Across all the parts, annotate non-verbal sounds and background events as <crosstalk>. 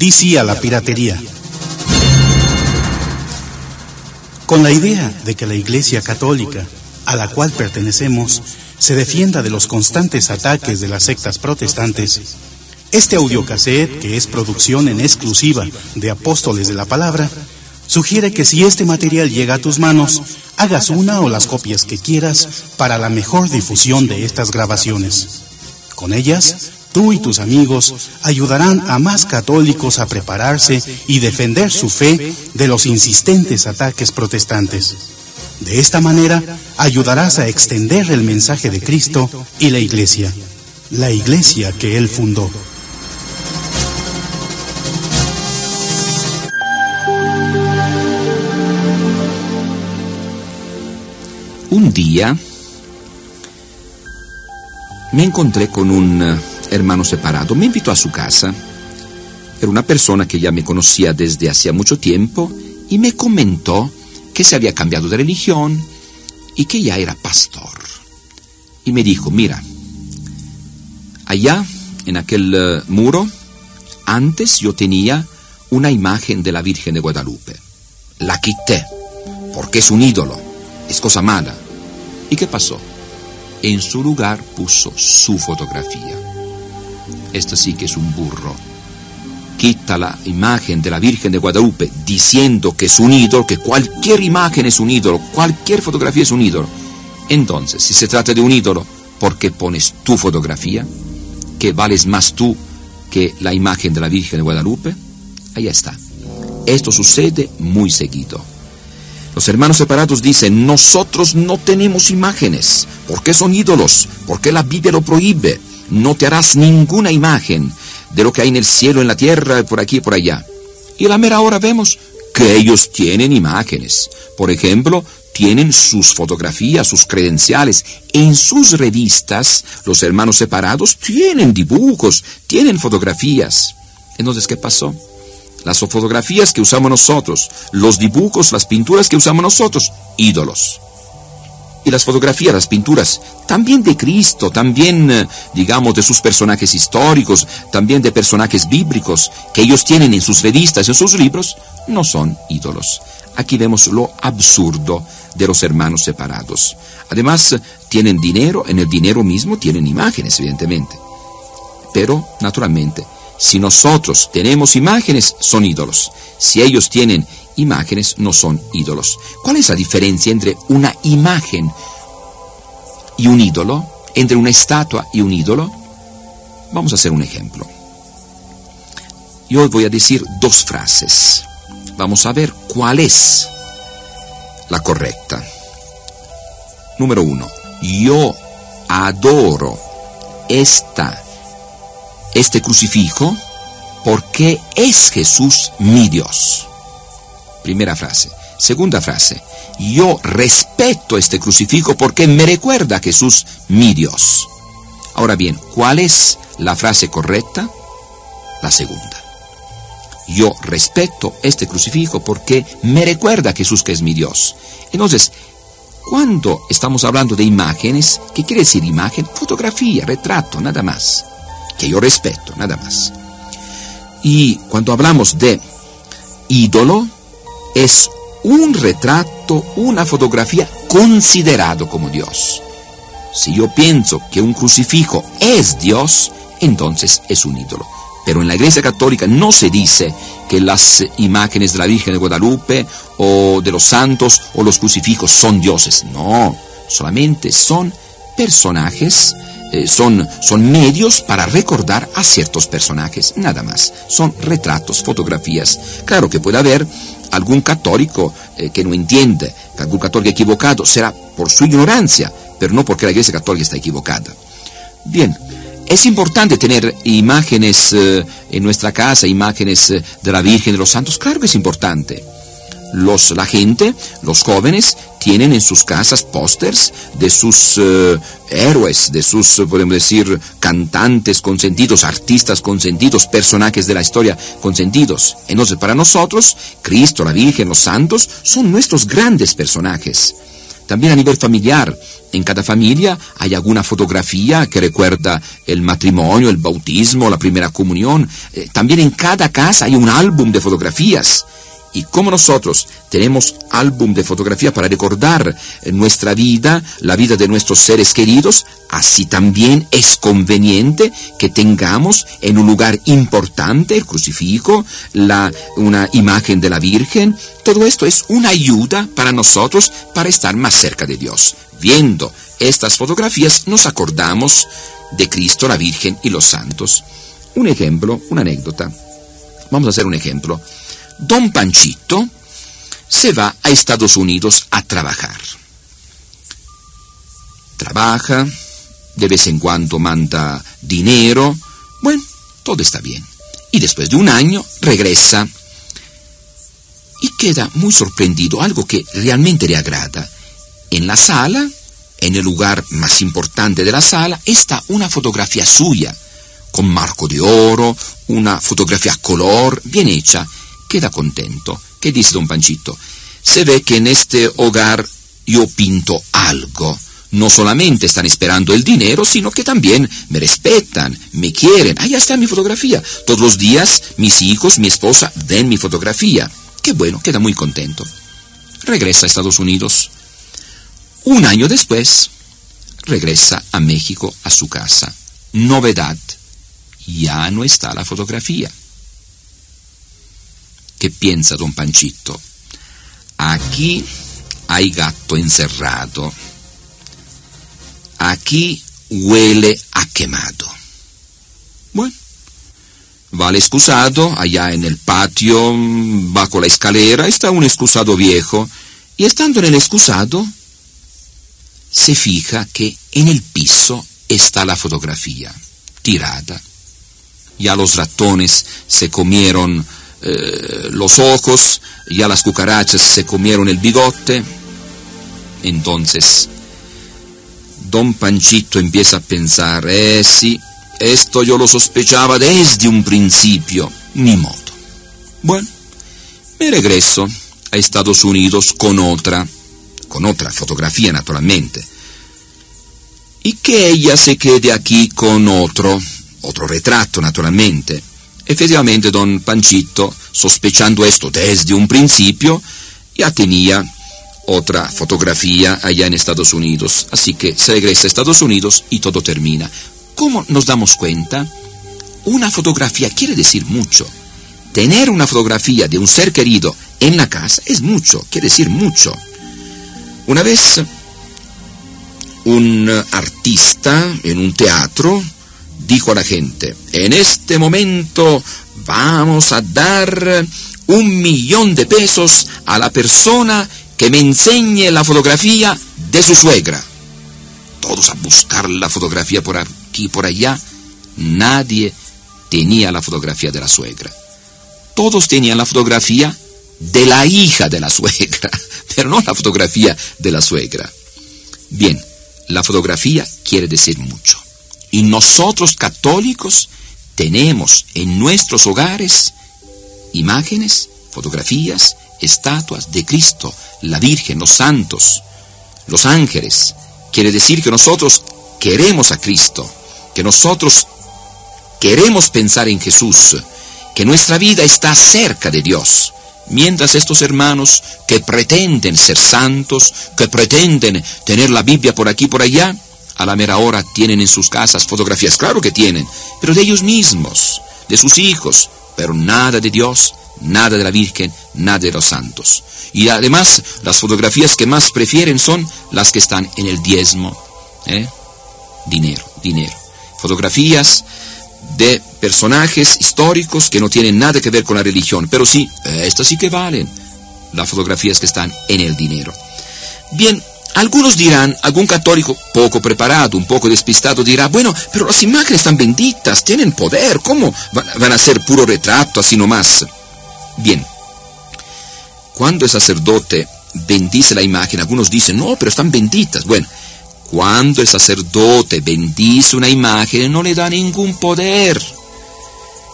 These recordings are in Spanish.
Dice a la piratería. Con la idea de que la Iglesia Católica, a la cual pertenecemos, se defienda de los constantes ataques de las sectas protestantes, este audiocassette, que es producción en exclusiva de Apóstoles de la Palabra, sugiere que si este material llega a tus manos, hagas una o las copias que quieras para la mejor difusión de estas grabaciones. Con ellas, tú y tus amigos ayudarán a más católicos a prepararse y defender su fe de los insistentes ataques protestantes. De esta manera, ayudarás a extender el mensaje de Cristo y la Iglesia, la Iglesia que Él fundó. Un día me encontré con un eh, hermano separado. Me invitó a su casa. Era una persona que ya me conocía desde hacía mucho tiempo y me comentó que se había cambiado de religión y que ya era pastor. Y me dijo, mira, allá en aquel eh, muro, antes yo tenía una imagen de la Virgen de Guadalupe. La quité, porque es un ídolo es cosa mala. ¿Y qué pasó? En su lugar puso su fotografía. Esto sí que es un burro. Quita la imagen de la Virgen de Guadalupe diciendo que es un ídolo, que cualquier imagen es un ídolo, cualquier fotografía es un ídolo. Entonces, si se trata de un ídolo, ¿por qué pones tu fotografía? ¿Que vales más tú que la imagen de la Virgen de Guadalupe? Ahí está. Esto sucede muy seguido. Los hermanos separados dicen, nosotros no tenemos imágenes. ¿Por qué son ídolos? ¿Por qué la Biblia lo prohíbe? No te harás ninguna imagen de lo que hay en el cielo, en la tierra, por aquí y por allá. Y a la mera hora vemos que ellos tienen imágenes. Por ejemplo, tienen sus fotografías, sus credenciales. En sus revistas, los hermanos separados tienen dibujos, tienen fotografías. Entonces, ¿qué pasó? las fotografías que usamos nosotros, los dibujos, las pinturas que usamos nosotros, ídolos. Y las fotografías, las pinturas, también de Cristo, también, eh, digamos, de sus personajes históricos, también de personajes bíblicos, que ellos tienen en sus revistas, en sus libros, no son ídolos. Aquí vemos lo absurdo de los hermanos separados. Además, tienen dinero, en el dinero mismo tienen imágenes, evidentemente. Pero, naturalmente, si nosotros tenemos imágenes, son ídolos. Si ellos tienen imágenes, no son ídolos. ¿Cuál es la diferencia entre una imagen y un ídolo? Entre una estatua y un ídolo? Vamos a hacer un ejemplo. Yo voy a decir dos frases. Vamos a ver cuál es la correcta. Número uno. Yo adoro esta este crucifijo porque es Jesús mi Dios. Primera frase. Segunda frase. Yo respeto este crucifijo porque me recuerda a Jesús mi Dios. Ahora bien, ¿cuál es la frase correcta? La segunda. Yo respeto este crucifijo porque me recuerda a Jesús que es mi Dios. Entonces, cuando estamos hablando de imágenes, ¿qué quiere decir imagen? Fotografía, retrato, nada más que yo respeto, nada más. Y cuando hablamos de ídolo, es un retrato, una fotografía considerado como Dios. Si yo pienso que un crucifijo es Dios, entonces es un ídolo. Pero en la Iglesia Católica no se dice que las imágenes de la Virgen de Guadalupe o de los santos o los crucifijos son dioses. No, solamente son personajes eh, son, son medios para recordar a ciertos personajes, nada más. Son retratos, fotografías. Claro que puede haber algún católico eh, que no entiende, algún católico equivocado, será por su ignorancia, pero no porque la Iglesia Católica está equivocada. Bien, es importante tener imágenes eh, en nuestra casa, imágenes de la Virgen, de los santos, claro que es importante. Los, la gente, los jóvenes, tienen en sus casas pósters de sus eh, héroes, de sus, eh, podemos decir, cantantes consentidos, artistas consentidos, personajes de la historia consentidos. Entonces, para nosotros, Cristo, la Virgen, los santos, son nuestros grandes personajes. También a nivel familiar. En cada familia hay alguna fotografía que recuerda el matrimonio, el bautismo, la primera comunión. Eh, también en cada casa hay un álbum de fotografías. Y como nosotros tenemos álbum de fotografía para recordar eh, nuestra vida, la vida de nuestros seres queridos, así también es conveniente que tengamos en un lugar importante el crucifijo, la, una imagen de la Virgen. Todo esto es una ayuda para nosotros para estar más cerca de Dios. Viendo estas fotografías nos acordamos de Cristo, la Virgen y los santos. Un ejemplo, una anécdota. Vamos a hacer un ejemplo. Don Panchito se va a Estados Unidos a trabajar. Trabaja, de vez en cuando manda dinero, bueno, todo está bien. Y después de un año regresa y queda muy sorprendido, algo que realmente le agrada. En la sala, en el lugar más importante de la sala, está una fotografía suya, con marco de oro, una fotografía color, bien hecha, queda contento. ¿Qué dice don Panchito? Se ve que en este hogar yo pinto algo. No solamente están esperando el dinero, sino que también me respetan, me quieren. Ahí está mi fotografía. Todos los días mis hijos, mi esposa ven mi fotografía. Qué bueno, queda muy contento. Regresa a Estados Unidos. Un año después, regresa a México a su casa. Novedad, ya no está la fotografía. ¿Qué piensa don Panchito? Aquí hay gato encerrado. Aquí huele a quemado. Bueno, va al excusado, allá en el patio, bajo la escalera, está un excusado viejo, y estando en el excusado, se fija que en el piso está la fotografía, tirada. Ya los ratones se comieron eh, los ojos, ya las cucarachas se comieron el bigote. Entonces, don Panchito empieza a pensar, eh sí, esto yo lo sospechaba desde un principio, ni modo. Bueno, me regreso a Estados Unidos con otra, con otra fotografía naturalmente. Y que ella se quede aquí con otro, otro retrato naturalmente. Efectivamente, don Panchito, sospechando esto desde un principio, ya tenía otra fotografía allá en Estados Unidos. Así que se regresa a Estados Unidos y todo termina. ¿Cómo nos damos cuenta? Una fotografía quiere decir mucho. Tener una fotografía de un ser querido en la casa es mucho, quiere decir mucho. Una vez un artista en un teatro dijo a la gente, en este momento vamos a dar un millón de pesos a la persona que me enseñe la fotografía de su suegra. Todos a buscar la fotografía por aquí y por allá. Nadie tenía la fotografía de la suegra. Todos tenían la fotografía de la hija de la suegra, <laughs> pero no la fotografía de la suegra. Bien, la fotografía quiere decir mucho. Y nosotros católicos tenemos en nuestros hogares imágenes, fotografías, estatuas de Cristo, la Virgen, los santos, los ángeles. Quiere decir que nosotros queremos a Cristo, que nosotros queremos pensar en Jesús, que nuestra vida está cerca de Dios. Mientras estos hermanos que pretenden ser santos, que pretenden tener la Biblia por aquí y por allá, a la mera hora tienen en sus casas fotografías, claro que tienen, pero de ellos mismos, de sus hijos, pero nada de Dios, nada de la Virgen, nada de los santos. Y además, las fotografías que más prefieren son las que están en el diezmo. ¿eh? Dinero, dinero. Fotografías de personajes históricos que no tienen nada que ver con la religión, pero sí, estas sí que valen. Las fotografías que están en el dinero. Bien, algunos dirán, algún católico poco preparado, un poco despistado dirá, bueno, pero las imágenes están benditas, tienen poder, ¿cómo van a ser puro retrato así nomás? Bien, cuando el sacerdote bendice la imagen, algunos dicen, no, pero están benditas. Bueno, cuando el sacerdote bendice una imagen, no le da ningún poder.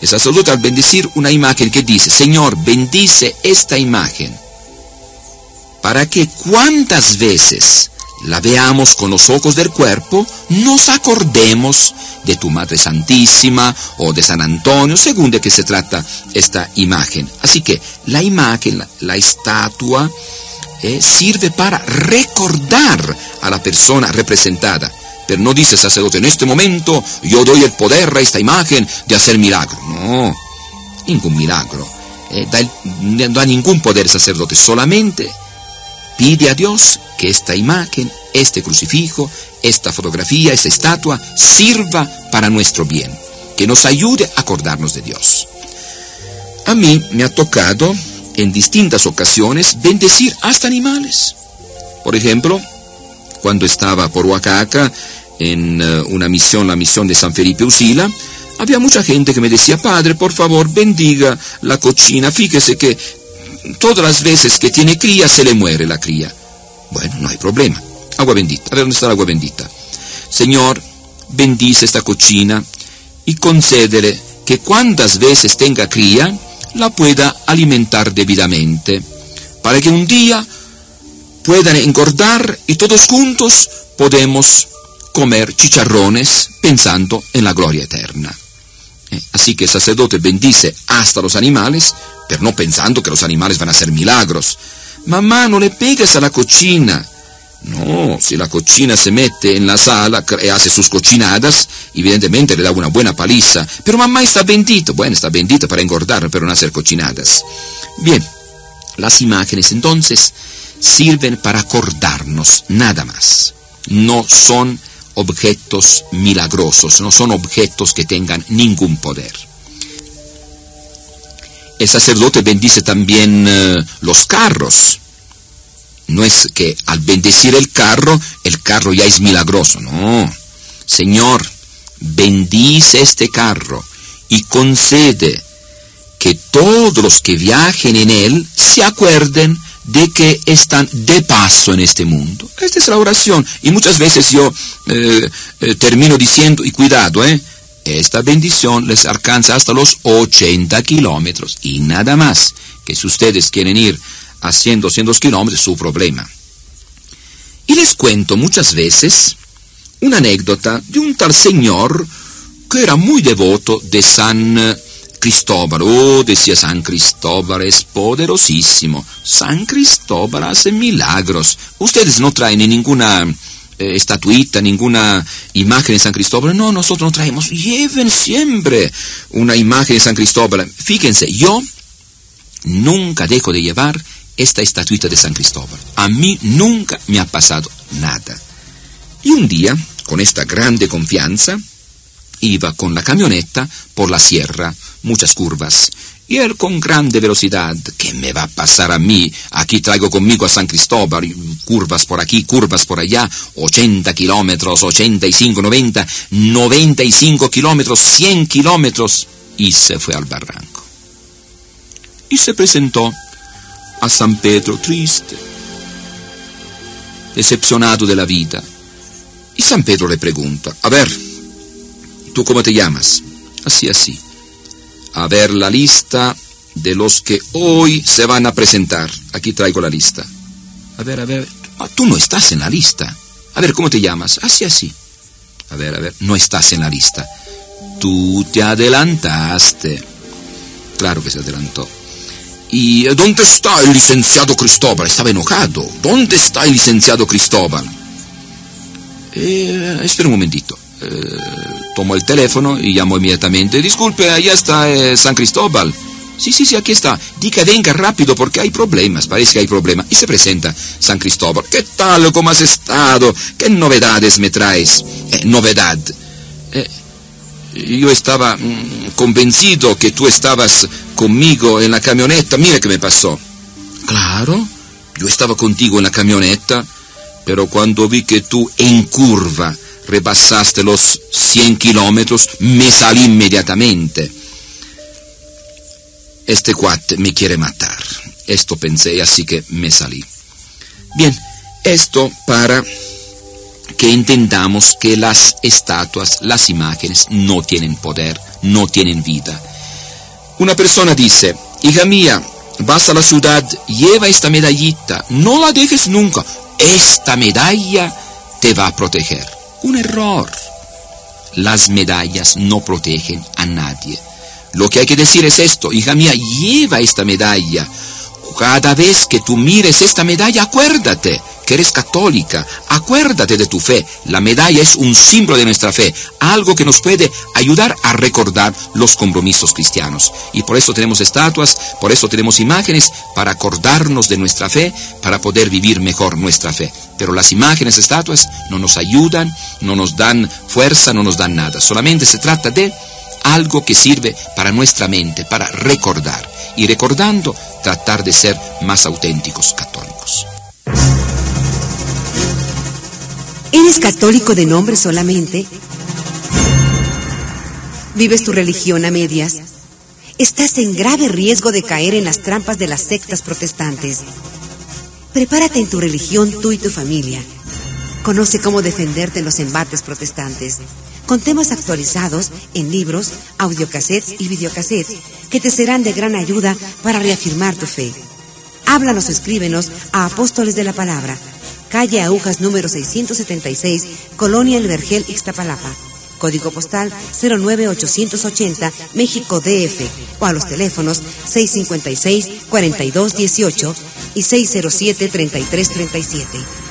El sacerdote al bendecir una imagen que dice, Señor, bendice esta imagen para que cuantas veces la veamos con los ojos del cuerpo, nos acordemos de tu Madre Santísima o de San Antonio, según de qué se trata esta imagen. Así que la imagen, la, estatua, eh, sirve para recordar a la persona representada. Pero no dice sacerdote, en este momento yo doy el poder a esta imagen de hacer milagro. No, ningún milagro. Eh, no da ningún poder sacerdote, solamente pide a Dios que esta imagen, este crucifijo, esta fotografía, esta estatua sirva para nuestro bien, que nos ayude a acordarnos de Dios. A mí me ha tocado en distintas ocasiones bendecir hasta animales. Por ejemplo, cuando estaba por Oaxaca en eh, una misión, la misión de San Felipe Usila, había mucha gente que me decía, Padre, por favor, bendiga la cochina. Fíjese que todas las veces que tiene cría se le muere la cría. Bueno, no hay problema. Agua bendita. A dónde está el agua bendita. Señor, bendice esta cochina y concédele que cuantas veces tenga cría, la pueda alimentar debidamente, para que un día puedan engordar y todos juntos podemos comer chicharrones pensando en la gloria eterna. Así que el sacerdote bendice hasta los animales, pero no pensando que los animales van a hacer milagros, Mamá, no le pegues a la cochina. No, si la cochina se mete en la sala y hace sus cochinadas, evidentemente le da una buena paliza. Pero mamá está bendita. Bueno, está bendita para engordar, pero no hacer cochinadas. Bien, las imágenes entonces sirven para acordarnos, nada más. No son objetos milagrosos, no son objetos que tengan ningún poder. El sacerdote bendice también eh, los carros. No es que al bendecir el carro, el carro ya es milagroso, no. Señor, bendice este carro y concede que todos los que viajen en él se acuerden de que están de paso en este mundo. Esta es la oración. Y muchas veces yo eh, eh, termino diciendo, y cuidado, eh, esta bendición les alcanza hasta los 80 kilómetros y nada más. Que si ustedes quieren ir a 100, 200 kilómetros, su problema. Y les cuento muchas veces una anécdota de un tal señor que era muy devoto de San Cristóbal. Oh, decía San Cristóbal, es poderosísimo. San Cristóbal hace milagros. Ustedes no traen ninguna eh, estatuita, ninguna imagen de San Cristóbal. No, nosotros no traemos. Lleven siempre una imagen de San Cristóbal. Fíjense, yo nunca dejo de llevar esta estatuita de San Cristóbal. A mí nunca me ha pasado nada. Y un día, con esta grande confianza, iba con la camioneta por la sierra, muchas curvas, y él con grande velocidad, ¿qué me va a pasar a mí? Aquí traigo conmigo a San Cristóbal, curvas por aquí, curvas por allá, 80 kilómetros, 85, 90, 95 kilómetros, 100 kilómetros, y se fue al barranco. Y se presentó a San Pedro triste, decepcionado de la vida. Y San Pedro le pregunta, a ver, ¿tú cómo te llamas? Así, así a ver la lista de los que hoy se van a presentar. Aquí traigo la lista. A ver, a ver. Ah, tú no estás en la lista. A ver, ¿cómo te llamas? Así, así. A ver, a ver, no estás en la lista. Tú te adelantaste. Claro que se adelantó. ¿Y dónde está el licenciado Cristóbal? Estaba enojado. ¿Dónde está el licenciado Cristóbal? Eh, espera un momentito. Eh, tomo el teléfono y llamo inmediatamente. Disculpe, allá está eh, San Cristóbal. Sí, sí, sí, aquí está. Diga, venga rápido porque hay problemas, parece que hay problemas. Y se presenta San Cristóbal. ¿Qué tal? ¿Cómo has estado? ¿Qué novedades me traes? Eh, novedad. yo estaba mm, convencido que tú estabas conmigo en la camioneta. Mira qué me pasó. Claro, yo estaba contigo en la camioneta, pero cuando vi que tú en curva rebasaste los 100 kilómetros, me salí inmediatamente. Este cuate me quiere matar. Esto pensé, así que me salí. Bien, esto para que entendamos que las estatuas, las imágenes, no tienen poder, no tienen vida. Una persona dice, hija mía, vas a la ciudad, lleva esta medallita, no la dejes nunca. Esta medalla te va a proteger. Un error. Las medallas no protegen a nadie. Lo que hay que decir es esto, hija mía, lleva esta medalla. Cada vez que tú mires esta medalla, acuérdate que eres católica, acuérdate de tu fe. La medalla es un símbolo de nuestra fe, algo que nos puede ayudar a recordar los compromisos cristianos. Y por eso tenemos estatuas, por eso tenemos imágenes, para acordarnos de nuestra fe, para poder vivir mejor nuestra fe. Pero las imágenes, estatuas, no nos ayudan, no nos dan fuerza, no nos dan nada. Solamente se trata de algo que sirve para nuestra mente, para recordar. Y recordando, tratar de ser más auténticos católicos. ¿Eres católico de nombre solamente? ¿Vives tu religión a medias? Estás en grave riesgo de caer en las trampas de las sectas protestantes. Prepárate en tu religión tú y tu familia. Conoce cómo defenderte en los embates protestantes, con temas actualizados en libros, audiocassettes y videocassettes que te serán de gran ayuda para reafirmar tu fe. Háblanos o escríbenos a Apóstoles de la Palabra calle Agujas número 676, Colonia El Vergel, Ixtapalapa. Código postal 09880, México DF, o a los teléfonos 656-4218 y 607-3337.